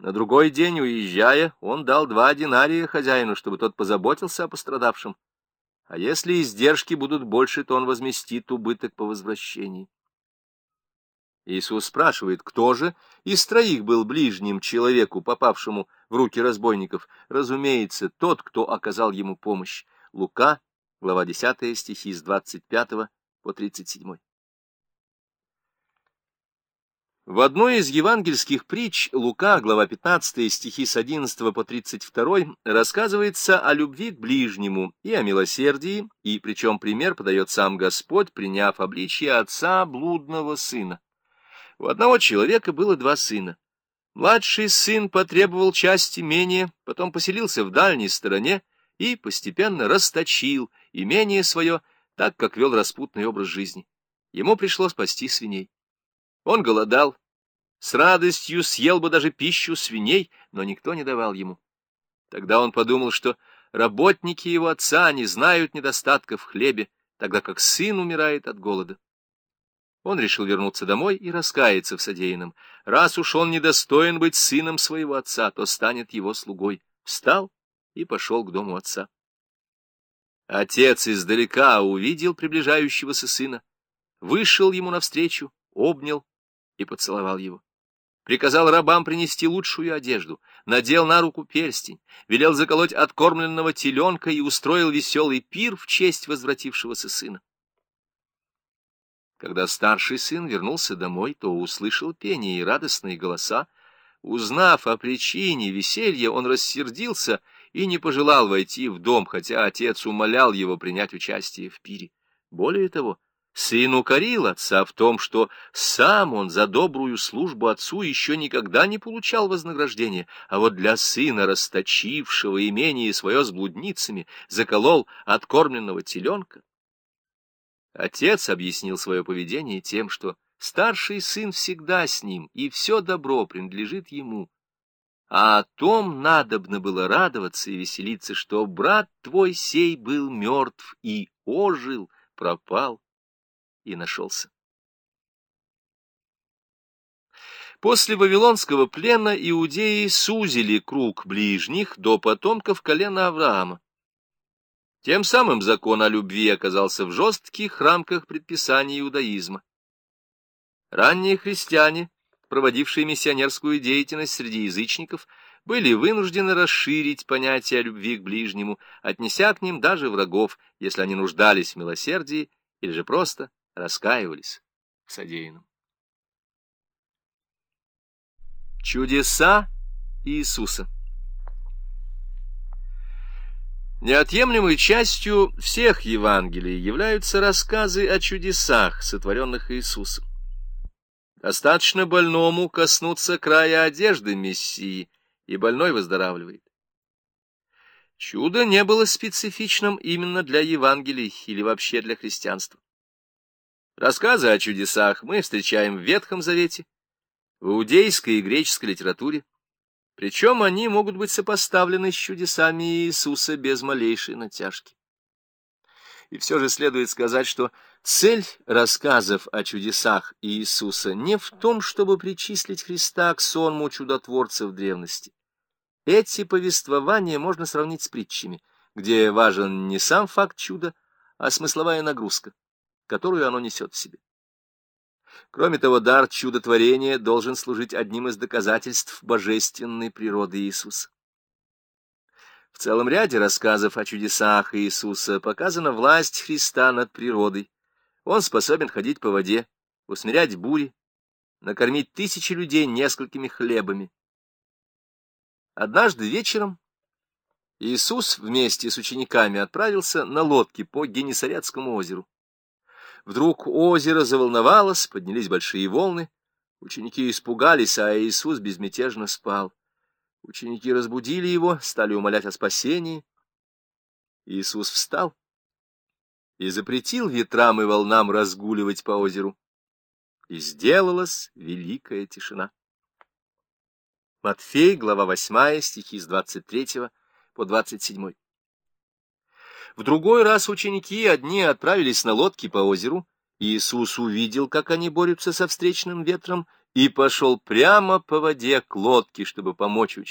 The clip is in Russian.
На другой день, уезжая, он дал два динария хозяину, чтобы тот позаботился о пострадавшем. А если издержки будут больше, то он возместит убыток по возвращении. Иисус спрашивает, кто же из троих был ближним человеку, попавшему в руки разбойников? Разумеется, тот, кто оказал ему помощь. Лука, глава 10, стихи с 25 по 37. В одной из евангельских притч Лука, глава 15, стихи с 11 по 32, рассказывается о любви к ближнему и о милосердии, и причем пример подает сам Господь, приняв обличье отца блудного сына. У одного человека было два сына. Младший сын потребовал часть имения, потом поселился в дальней стороне и постепенно расточил имение свое, так как вел распутный образ жизни. Ему пришлось спасти свиней. Он голодал, с радостью съел бы даже пищу свиней, но никто не давал ему. Тогда он подумал, что работники его отца не знают недостатка в хлебе, тогда как сын умирает от голода. Он решил вернуться домой и раскаяться в содеянном. Раз уж он недостоин быть сыном своего отца, то станет его слугой. Встал и пошел к дому отца. Отец издалека увидел приближающегося сына, вышел ему навстречу, обнял и поцеловал его. Приказал рабам принести лучшую одежду, надел на руку перстень, велел заколоть откормленного теленка и устроил веселый пир в честь возвратившегося сына. Когда старший сын вернулся домой, то услышал пение и радостные голоса. Узнав о причине веселья, он рассердился и не пожелал войти в дом, хотя отец умолял его принять участие в пире. Более того, Сын укорил отца в том, что сам он за добрую службу отцу еще никогда не получал вознаграждения, а вот для сына, расточившего имение свое с блудницами, заколол откормленного теленка. Отец объяснил свое поведение тем, что старший сын всегда с ним, и все добро принадлежит ему. А о том надобно было радоваться и веселиться, что брат твой сей был мертв и ожил, пропал и нашелся. После Вавилонского плена иудеи сузили круг ближних до потомков колена Авраама. Тем самым закон о любви оказался в жестких рамках предписаний иудаизма. Ранние христиане, проводившие миссионерскую деятельность среди язычников, были вынуждены расширить понятие о любви к ближнему, отнеся к ним даже врагов, если они нуждались в милосердии или же просто раскаивались в содеянном. Чудеса Иисуса Неотъемлемой частью всех Евангелий являются рассказы о чудесах, сотворенных Иисусом. Достаточно больному коснуться края одежды Мессии, и больной выздоравливает. Чудо не было специфичным именно для Евангелий или вообще для христианства. Рассказы о чудесах мы встречаем в Ветхом Завете, в иудейской и греческой литературе, причем они могут быть сопоставлены с чудесами Иисуса без малейшей натяжки. И все же следует сказать, что цель рассказов о чудесах Иисуса не в том, чтобы причислить Христа к сонму чудотворцев древности. Эти повествования можно сравнить с притчами, где важен не сам факт чуда, а смысловая нагрузка которую оно несет в себе. Кроме того, дар чудотворения должен служить одним из доказательств божественной природы Иисуса. В целом ряде рассказов о чудесах Иисуса показана власть Христа над природой. Он способен ходить по воде, усмирять бури, накормить тысячи людей несколькими хлебами. Однажды вечером Иисус вместе с учениками отправился на лодке по Генесарецкому озеру. Вдруг озеро заволновалось, поднялись большие волны. Ученики испугались, а Иисус безмятежно спал. Ученики разбудили его, стали умолять о спасении. Иисус встал и запретил ветрам и волнам разгуливать по озеру. И сделалась великая тишина. Матфей, глава 8, стихи с 23 по 27. В другой раз ученики одни отправились на лодке по озеру. Иисус увидел, как они борются со встречным ветром, и пошел прямо по воде к лодке, чтобы помочь ученику.